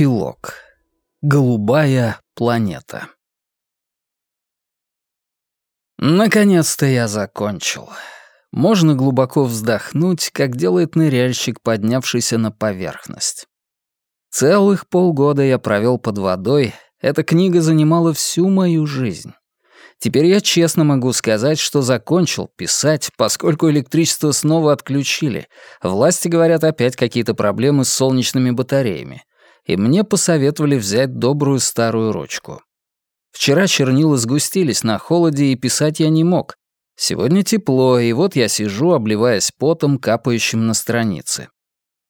Эпилог. Голубая планета. Наконец-то я закончил. Можно глубоко вздохнуть, как делает ныряльщик, поднявшийся на поверхность. Целых полгода я провел под водой. Эта книга занимала всю мою жизнь. Теперь я честно могу сказать, что закончил писать, поскольку электричество снова отключили. Власти говорят опять какие-то проблемы с солнечными батареями. И мне посоветовали взять добрую старую ручку. Вчера чернила сгустились на холоде, и писать я не мог. Сегодня тепло, и вот я сижу, обливаясь потом, капающим на страницы.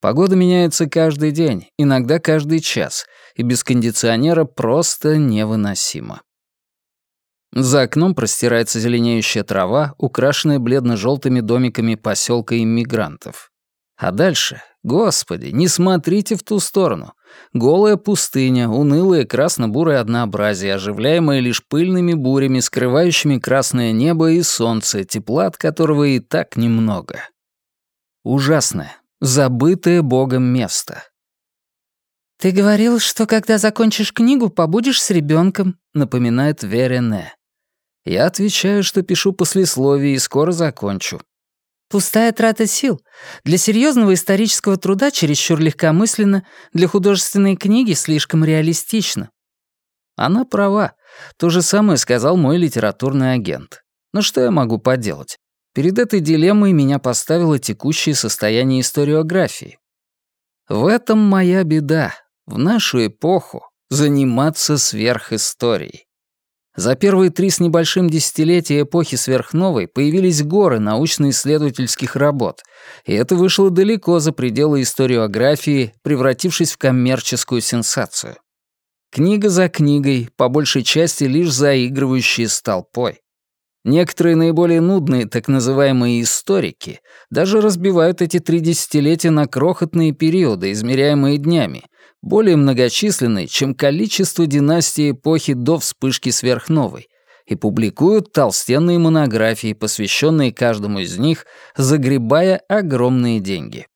Погода меняется каждый день, иногда каждый час, и без кондиционера просто невыносимо. За окном простирается зеленеющая трава, украшенная бледно-желтыми домиками поселка иммигрантов. А дальше, господи, не смотрите в ту сторону. Голая пустыня, унылое красно-бурое однообразие, оживляемое лишь пыльными бурями, скрывающими красное небо и солнце, тепла от которого и так немного. Ужасное, забытое Богом место. «Ты говорил, что когда закончишь книгу, побудешь с ребенком, напоминает Верене. Я отвечаю, что пишу послесловие и скоро закончу. Пустая трата сил. Для серьезного исторического труда чересчур легкомысленно, для художественной книги слишком реалистично. Она права. То же самое сказал мой литературный агент. Но что я могу поделать? Перед этой дилеммой меня поставило текущее состояние историографии. В этом моя беда. В нашу эпоху заниматься сверхисторией. За первые три с небольшим десятилетия эпохи сверхновой появились горы научно-исследовательских работ, и это вышло далеко за пределы историографии, превратившись в коммерческую сенсацию. Книга за книгой, по большей части лишь заигрывающие с толпой. Некоторые наиболее нудные так называемые историки даже разбивают эти три десятилетия на крохотные периоды, измеряемые днями, более многочисленные, чем количество династий эпохи до вспышки сверхновой, и публикуют толстенные монографии, посвященные каждому из них, загребая огромные деньги.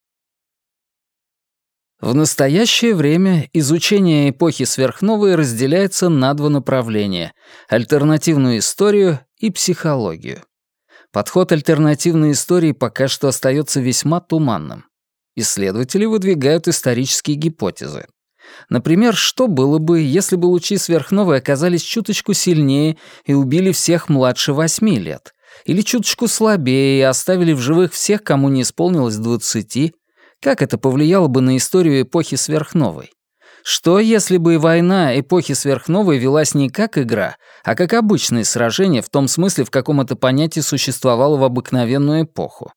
В настоящее время изучение эпохи сверхновой разделяется на два направления — альтернативную историю и психологию. Подход альтернативной истории пока что остается весьма туманным. Исследователи выдвигают исторические гипотезы. Например, что было бы, если бы лучи сверхновой оказались чуточку сильнее и убили всех младше восьми лет? Или чуточку слабее и оставили в живых всех, кому не исполнилось двадцати? Как это повлияло бы на историю эпохи сверхновой? Что, если бы война эпохи сверхновой велась не как игра, а как обычное сражение в том смысле, в каком это понятие существовало в обыкновенную эпоху?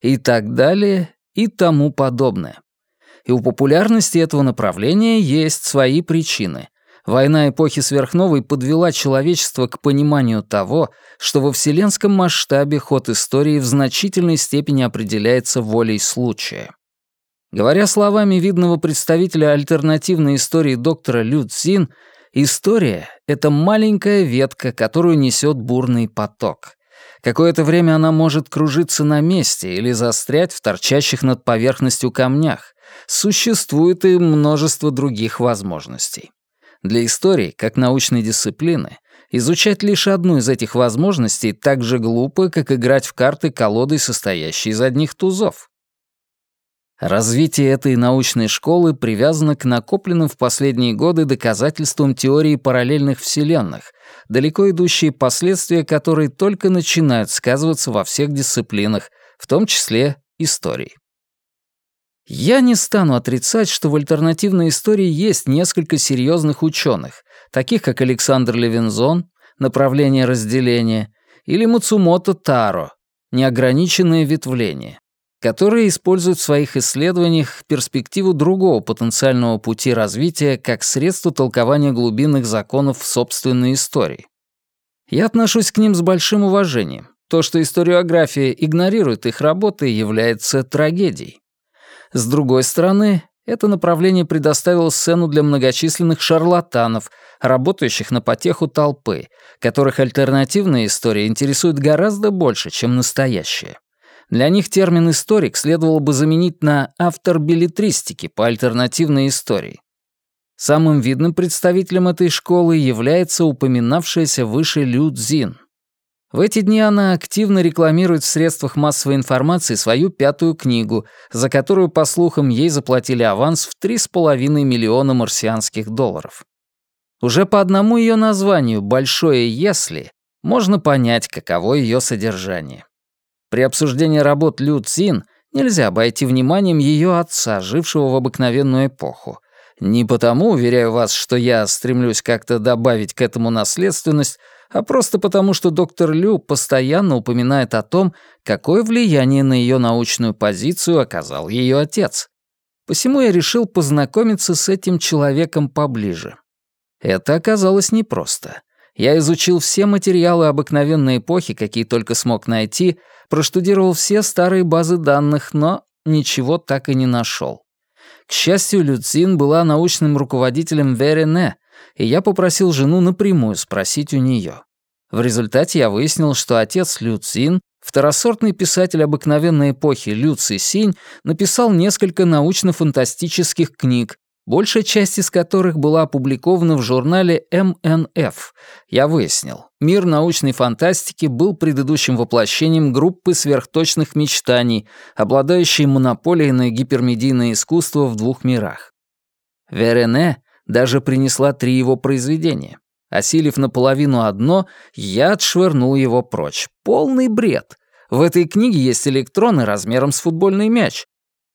И так далее, и тому подобное и у популярности этого направления есть свои причины. Война эпохи сверхновой подвела человечество к пониманию того, что во вселенском масштабе ход истории в значительной степени определяется волей случая. Говоря словами видного представителя альтернативной истории доктора Лю Цзин, история — это маленькая ветка, которую несет бурный поток. Какое-то время она может кружиться на месте или застрять в торчащих над поверхностью камнях, Существует и множество других возможностей. Для истории, как научной дисциплины, изучать лишь одну из этих возможностей так же глупо, как играть в карты колодой, состоящей из одних тузов. Развитие этой научной школы привязано к накопленным в последние годы доказательствам теории параллельных вселенных, далеко идущие последствия которой только начинают сказываться во всех дисциплинах, в том числе истории. Я не стану отрицать, что в альтернативной истории есть несколько серьезных ученых, таких как Александр Левинзон, направление разделения, или Мацумото Таро, неограниченное ветвление, которые используют в своих исследованиях перспективу другого потенциального пути развития как средство толкования глубинных законов в собственной истории. Я отношусь к ним с большим уважением. То, что историография игнорирует их работы, является трагедией. С другой стороны, это направление предоставило сцену для многочисленных шарлатанов, работающих на потеху толпы, которых альтернативная история интересует гораздо больше, чем настоящая. Для них термин «историк» следовало бы заменить на «автор билетристики» по альтернативной истории. Самым видным представителем этой школы является упоминавшаяся выше Лю Цзин. В эти дни она активно рекламирует в средствах массовой информации свою пятую книгу, за которую, по слухам, ей заплатили аванс в 3,5 миллиона марсианских долларов. Уже по одному ее названию «Большое если» можно понять, каково ее содержание. При обсуждении работ Лю Цин нельзя обойти вниманием ее отца, жившего в обыкновенную эпоху. Не потому, уверяю вас, что я стремлюсь как-то добавить к этому наследственность, а просто потому, что доктор Лю постоянно упоминает о том, какое влияние на ее научную позицию оказал ее отец. Посему я решил познакомиться с этим человеком поближе. Это оказалось непросто. Я изучил все материалы обыкновенной эпохи, какие только смог найти, проштудировал все старые базы данных, но ничего так и не нашел. К счастью, Люцин была научным руководителем Верене, и я попросил жену напрямую спросить у нее. В результате я выяснил, что отец Люцин, второсортный писатель обыкновенной эпохи Люци Синь, написал несколько научно-фантастических книг, большая часть из которых была опубликована в журнале МНФ. Я выяснил, мир научной фантастики был предыдущим воплощением группы сверхточных мечтаний, обладающей монополией на гипермедийное искусство в двух мирах. Верене даже принесла три его произведения. Осилив наполовину одно, я отшвырнул его прочь. Полный бред. В этой книге есть электроны размером с футбольный мяч.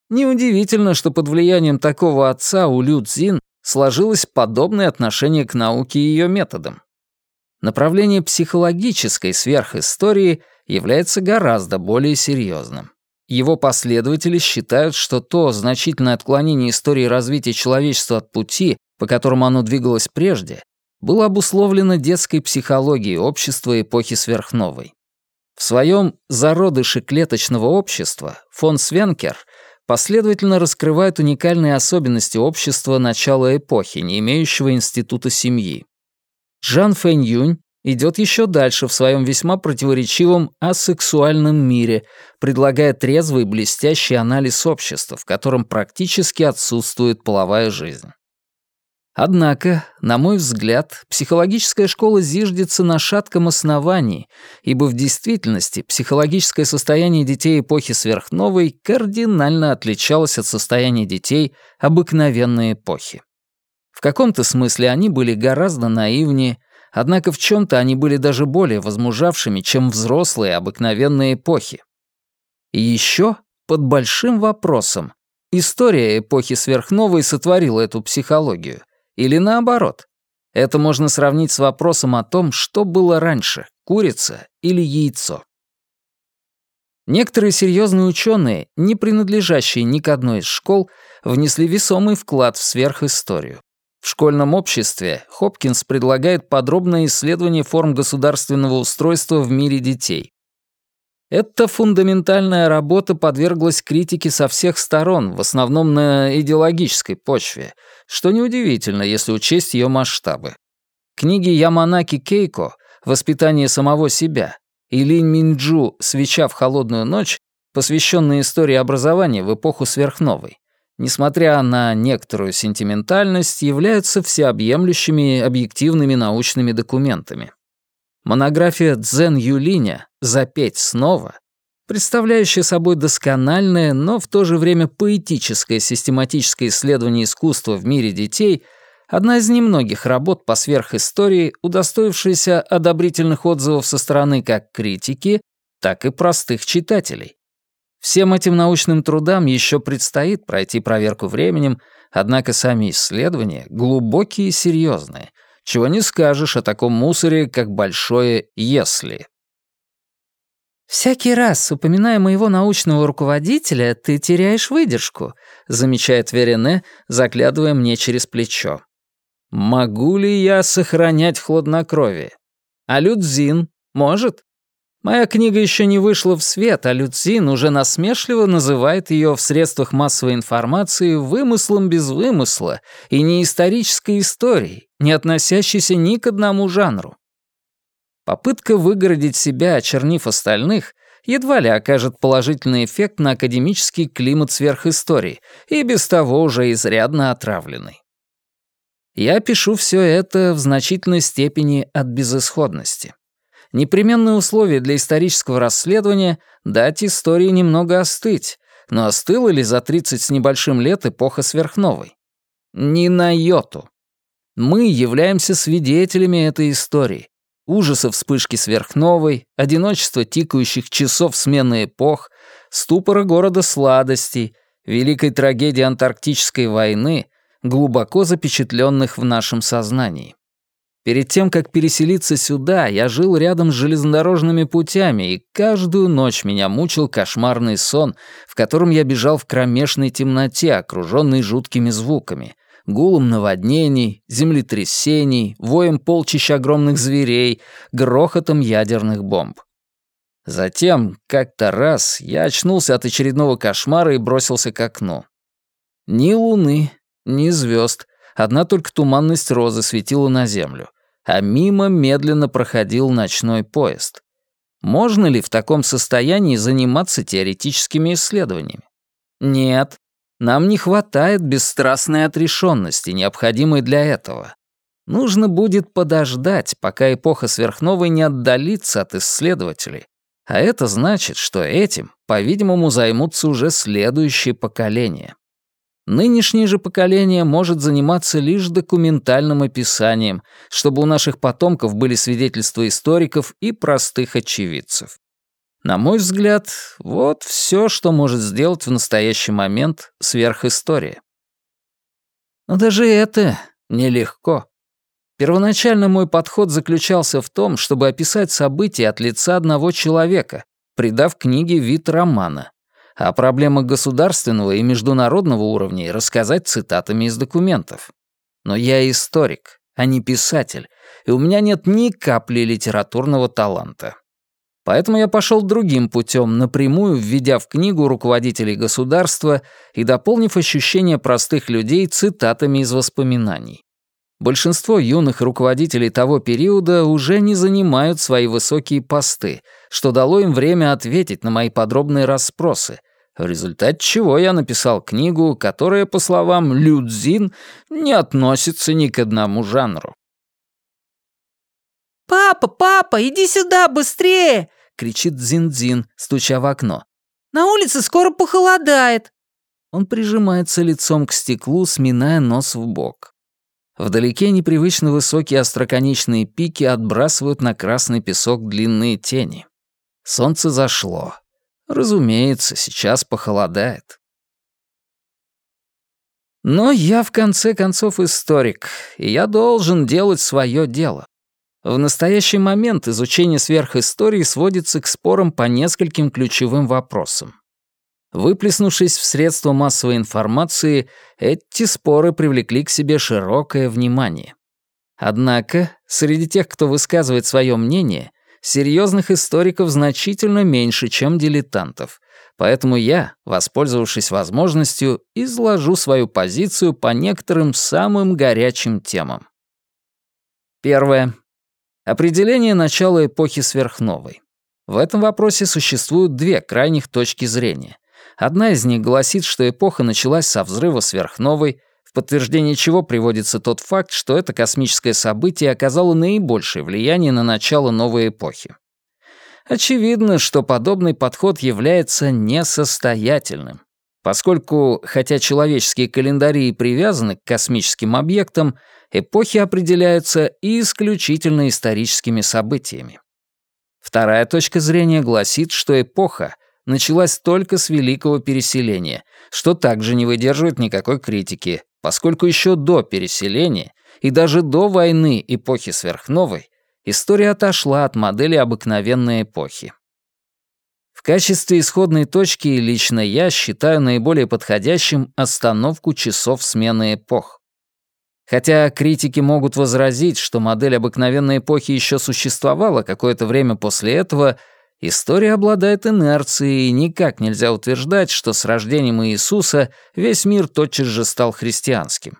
Неудивительно, что под влиянием такого отца у Лю Цзин сложилось подобное отношение к науке и ее методам. Направление психологической сверхистории является гораздо более серьезным. Его последователи считают, что то значительное отклонение истории развития человечества от пути, по которому оно двигалось прежде, было обусловлено детской психологией общества эпохи сверхновой. В своем «Зародыше клеточного общества» фон Свенкер — последовательно раскрывает уникальные особенности общества начала эпохи, не имеющего института семьи. Жан Фэнь Юнь идет еще дальше в своем весьма противоречивом асексуальном мире, предлагая трезвый блестящий анализ общества, в котором практически отсутствует половая жизнь. Однако, на мой взгляд, психологическая школа зиждется на шатком основании, ибо в действительности психологическое состояние детей эпохи сверхновой кардинально отличалось от состояния детей обыкновенной эпохи. В каком-то смысле они были гораздо наивнее, однако в чем-то они были даже более возмужавшими, чем взрослые обыкновенные эпохи. И еще под большим вопросом, история эпохи сверхновой сотворила эту психологию — или наоборот? Это можно сравнить с вопросом о том, что было раньше — курица или яйцо. Некоторые серьезные ученые, не принадлежащие ни к одной из школ, внесли весомый вклад в сверхисторию. В школьном обществе Хопкинс предлагает подробное исследование форм государственного устройства в мире детей. Эта фундаментальная работа подверглась критике со всех сторон, в основном на идеологической почве, что неудивительно, если учесть ее масштабы. Книги Яманаки Кейко «Воспитание самого себя» и Линь Минджу «Свеча в холодную ночь», посвященные истории образования в эпоху сверхновой, несмотря на некоторую сентиментальность, являются всеобъемлющими объективными научными документами. Монография Цзэн Юлиня «Запеть снова», представляющая собой доскональное, но в то же время поэтическое систематическое исследование искусства в мире детей, одна из немногих работ по сверхистории, удостоившаяся одобрительных отзывов со стороны как критики, так и простых читателей. Всем этим научным трудам еще предстоит пройти проверку временем, однако сами исследования глубокие и серьезные — чего не скажешь о таком мусоре, как большое «если». «Всякий раз, упоминая моего научного руководителя, ты теряешь выдержку», замечает Верене, заглядывая мне через плечо. «Могу ли я сохранять хладнокровие? А Людзин может?» Моя книга еще не вышла в свет, а Люцин уже насмешливо называет ее в средствах массовой информации вымыслом без вымысла и не исторической историей, не относящейся ни к одному жанру. Попытка выгородить себя, очернив остальных, едва ли окажет положительный эффект на академический климат сверхистории, и без того уже изрядно отравленный. Я пишу все это в значительной степени от безысходности. Непременное условие для исторического расследования — дать истории немного остыть, но остыла ли за 30 с небольшим лет эпоха сверхновой? Ни на йоту. Мы являемся свидетелями этой истории. Ужаса вспышки сверхновой, одиночество тикающих часов смены эпох, ступора города сладостей, великой трагедии Антарктической войны, глубоко запечатленных в нашем сознании. Перед тем, как переселиться сюда, я жил рядом с железнодорожными путями, и каждую ночь меня мучил кошмарный сон, в котором я бежал в кромешной темноте, окруженный жуткими звуками, гулом наводнений, землетрясений, воем полчищ огромных зверей, грохотом ядерных бомб. Затем, как-то раз, я очнулся от очередного кошмара и бросился к окну. Ни луны, ни звезд, одна только туманность розы светила на землю, а мимо медленно проходил ночной поезд. Можно ли в таком состоянии заниматься теоретическими исследованиями? Нет, нам не хватает бесстрастной отрешенности, необходимой для этого. Нужно будет подождать, пока эпоха сверхновой не отдалится от исследователей. А это значит, что этим, по-видимому, займутся уже следующие поколения. Нынешнее же поколение может заниматься лишь документальным описанием, чтобы у наших потомков были свидетельства историков и простых очевидцев. На мой взгляд, вот все, что может сделать в настоящий момент сверхистория. Но даже это нелегко. Первоначально мой подход заключался в том, чтобы описать события от лица одного человека, придав книге вид романа, а о государственного и международного уровней рассказать цитатами из документов. Но я историк, а не писатель, и у меня нет ни капли литературного таланта. Поэтому я пошел другим путем, напрямую введя в книгу руководителей государства и дополнив ощущения простых людей цитатами из воспоминаний. Большинство юных руководителей того периода уже не занимают свои высокие посты, что дало им время ответить на мои подробные расспросы, в результате чего я написал книгу, которая, по словам Людзин, не относится ни к одному жанру. «Папа, папа, иди сюда быстрее!» — кричит Дзин-Дзин, стуча в окно. «На улице скоро похолодает!» Он прижимается лицом к стеклу, сминая нос в бок. Вдалеке непривычно высокие остроконечные пики отбрасывают на красный песок длинные тени. Солнце зашло. Разумеется, сейчас похолодает. Но я в конце концов историк, и я должен делать свое дело. В настоящий момент изучение сверхистории сводится к спорам по нескольким ключевым вопросам. Выплеснувшись в средства массовой информации, эти споры привлекли к себе широкое внимание. Однако, среди тех, кто высказывает свое мнение, серьезных историков значительно меньше, чем дилетантов, поэтому я, воспользовавшись возможностью, изложу свою позицию по некоторым самым горячим темам. Первое. Определение начала эпохи сверхновой. В этом вопросе существуют две крайних точки зрения. Одна из них гласит, что эпоха началась со взрыва сверхновой, в подтверждение чего приводится тот факт, что это космическое событие оказало наибольшее влияние на начало новой эпохи. Очевидно, что подобный подход является несостоятельным, поскольку, хотя человеческие календари привязаны к космическим объектам, эпохи определяются исключительно историческими событиями. Вторая точка зрения гласит, что эпоха началась только с Великого Переселения, что также не выдерживает никакой критики, поскольку еще до переселения и даже до войны эпохи сверхновой история отошла от модели обыкновенной эпохи. В качестве исходной точки лично я считаю наиболее подходящим остановку часов смены эпох. Хотя критики могут возразить, что модель обыкновенной эпохи еще существовала какое-то время после этого, история обладает инерцией, и никак нельзя утверждать, что с рождением Иисуса весь мир тотчас же стал христианским.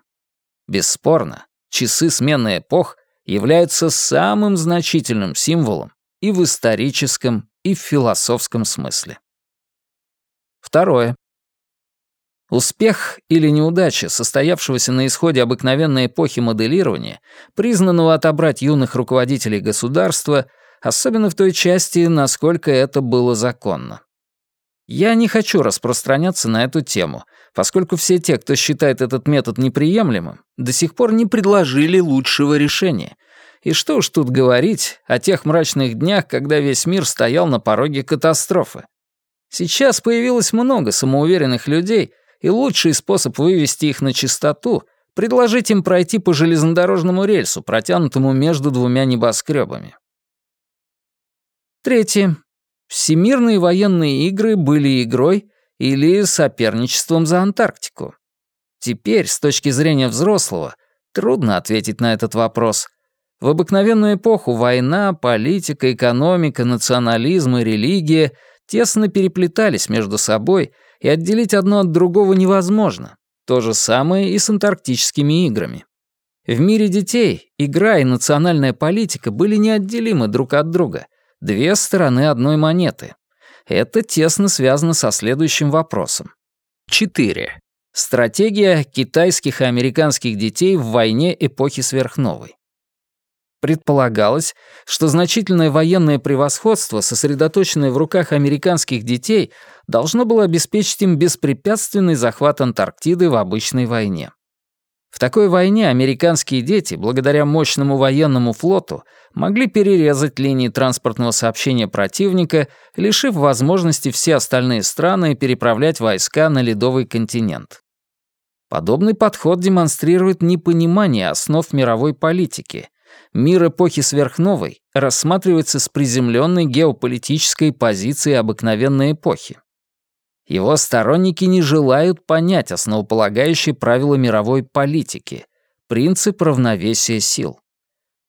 Бесспорно, часы смены эпох являются самым значительным символом и в историческом, и в философском смысле. Второе. Успех или неудача, состоявшегося на исходе обыкновенной эпохи моделирования, признанного отобрать юных руководителей государства, особенно в той части, насколько это было законно. Я не хочу распространяться на эту тему, поскольку все те, кто считает этот метод неприемлемым, до сих пор не предложили лучшего решения. И что уж тут говорить о тех мрачных днях, когда весь мир стоял на пороге катастрофы. Сейчас появилось много самоуверенных людей — и лучший способ вывести их на чистоту — предложить им пройти по железнодорожному рельсу, протянутому между двумя небоскребами. Третье. Всемирные военные игры были игрой или соперничеством за Антарктику. Теперь, с точки зрения взрослого, трудно ответить на этот вопрос. В обыкновенную эпоху война, политика, экономика, национализм и религия тесно переплетались между собой — и отделить одно от другого невозможно. То же самое и с антарктическими играми. В мире детей игра и национальная политика были неотделимы друг от друга, две стороны одной монеты. Это тесно связано со следующим вопросом. 4. Стратегия китайских и американских детей в войне эпохи сверхновой. Предполагалось, что значительное военное превосходство, сосредоточенное в руках американских детей, должно было обеспечить им беспрепятственный захват Антарктиды в обычной войне. В такой войне американские дети, благодаря мощному военному флоту, могли перерезать линии транспортного сообщения противника, лишив возможности все остальные страны переправлять войска на ледовый континент. Подобный подход демонстрирует непонимание основ мировой политики, мир эпохи сверхновой рассматривается с приземленной геополитической позиции обыкновенной эпохи. Его сторонники не желают понять основополагающие правила мировой политики — принцип равновесия сил.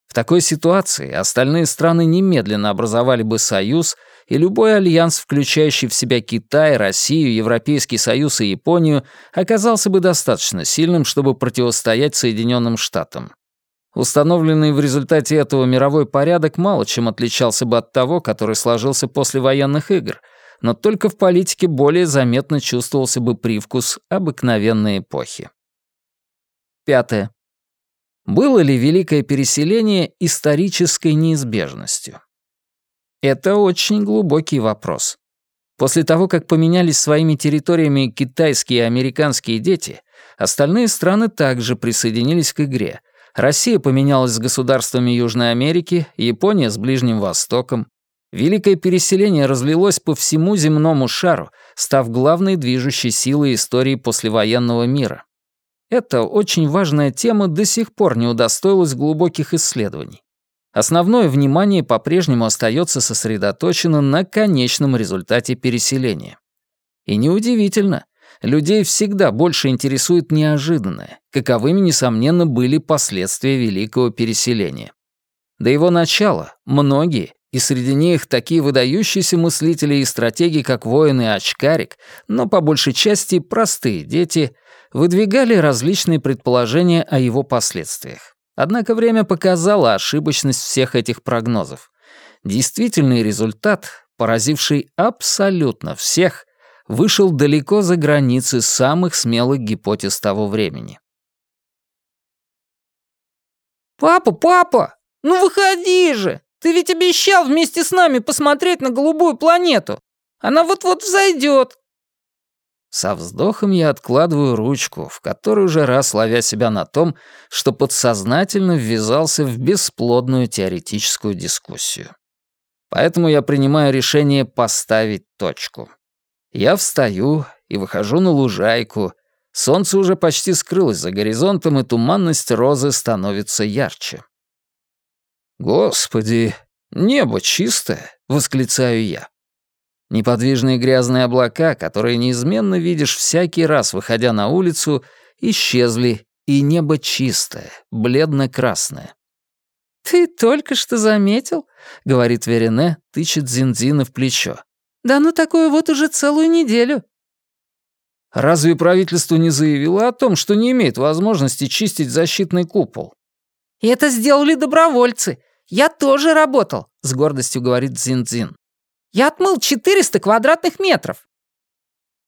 В такой ситуации остальные страны немедленно образовали бы союз, и любой альянс, включающий в себя Китай, Россию, Европейский Союз и Японию, оказался бы достаточно сильным, чтобы противостоять Соединенным Штатам. Установленный в результате этого мировой порядок мало чем отличался бы от того, который сложился после военных игр, но только в политике более заметно чувствовался бы привкус обыкновенной эпохи. Пятое. Было ли великое переселение исторической неизбежностью? Это очень глубокий вопрос. После того, как поменялись своими территориями китайские и американские дети, остальные страны также присоединились к игре — Россия поменялась с государствами Южной Америки, Япония с Ближним Востоком. Великое переселение разлилось по всему земному шару, став главной движущей силой истории послевоенного мира. Эта очень важная тема до сих пор не удостоилась глубоких исследований. Основное внимание по-прежнему остается сосредоточено на конечном результате переселения. И неудивительно, людей всегда больше интересует неожиданное, каковыми, несомненно, были последствия Великого переселения. До его начала многие, и среди них такие выдающиеся мыслители и стратеги, как воин и очкарик, но по большей части простые дети, выдвигали различные предположения о его последствиях. Однако время показало ошибочность всех этих прогнозов. Действительный результат, поразивший абсолютно всех, вышел далеко за границы самых смелых гипотез того времени. «Папа, папа, ну выходи же! Ты ведь обещал вместе с нами посмотреть на голубую планету! Она вот-вот взойдет!» Со вздохом я откладываю ручку, в которой уже раз ловя себя на том, что подсознательно ввязался в бесплодную теоретическую дискуссию. Поэтому я принимаю решение поставить точку. Я встаю и выхожу на лужайку. Солнце уже почти скрылось за горизонтом, и туманность розы становится ярче. «Господи, небо чистое!» — восклицаю я. Неподвижные грязные облака, которые неизменно видишь всякий раз, выходя на улицу, исчезли, и небо чистое, бледно-красное. «Ты только что заметил?» — говорит Верене, тычет Зинзина в плечо. Да ну такое вот уже целую неделю. Разве правительство не заявило о том, что не имеет возможности чистить защитный купол? И это сделали добровольцы. Я тоже работал, с гордостью говорит Зин-Дзин. Я отмыл 400 квадратных метров.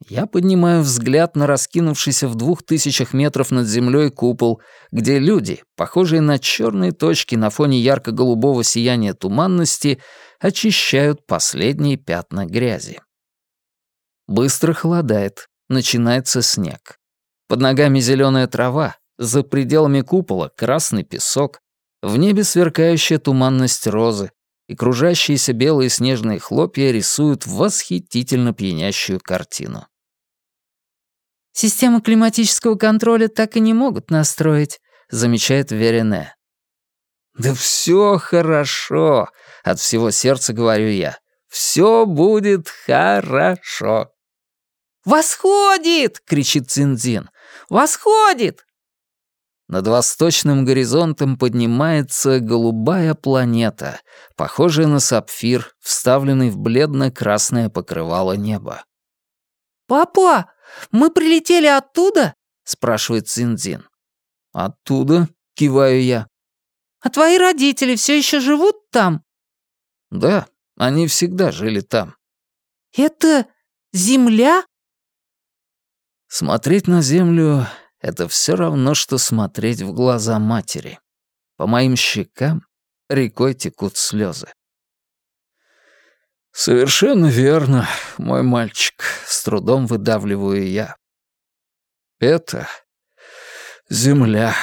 Я поднимаю взгляд на раскинувшийся в двух тысячах метров над землей купол, где люди, похожие на черные точки на фоне ярко-голубого сияния туманности, очищают последние пятна грязи. Быстро холодает, начинается снег. Под ногами зеленая трава, за пределами купола красный песок, в небе сверкающая туманность розы, и кружащиеся белые снежные хлопья рисуют восхитительно пьянящую картину. «Систему климатического контроля так и не могут настроить», — замечает Верене. «Да все хорошо», — от всего сердца говорю я. «Все будет хорошо». «Восходит!» — кричит Цинзин. «Восходит!» Над восточным горизонтом поднимается голубая планета, похожая на сапфир, вставленный в бледно-красное покрывало неба. «Папа, мы прилетели оттуда?» — спрашивает Цинзин. «Оттуда?» — киваю я. «А твои родители все еще живут там?» «Да, они всегда жили там». «Это Земля?» Смотреть на Землю — это все равно, что смотреть в глаза матери. По моим щекам рекой текут слезы. «Совершенно верно, мой мальчик», — с трудом выдавливаю я. «Это земля».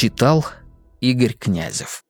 Читал Игорь Князев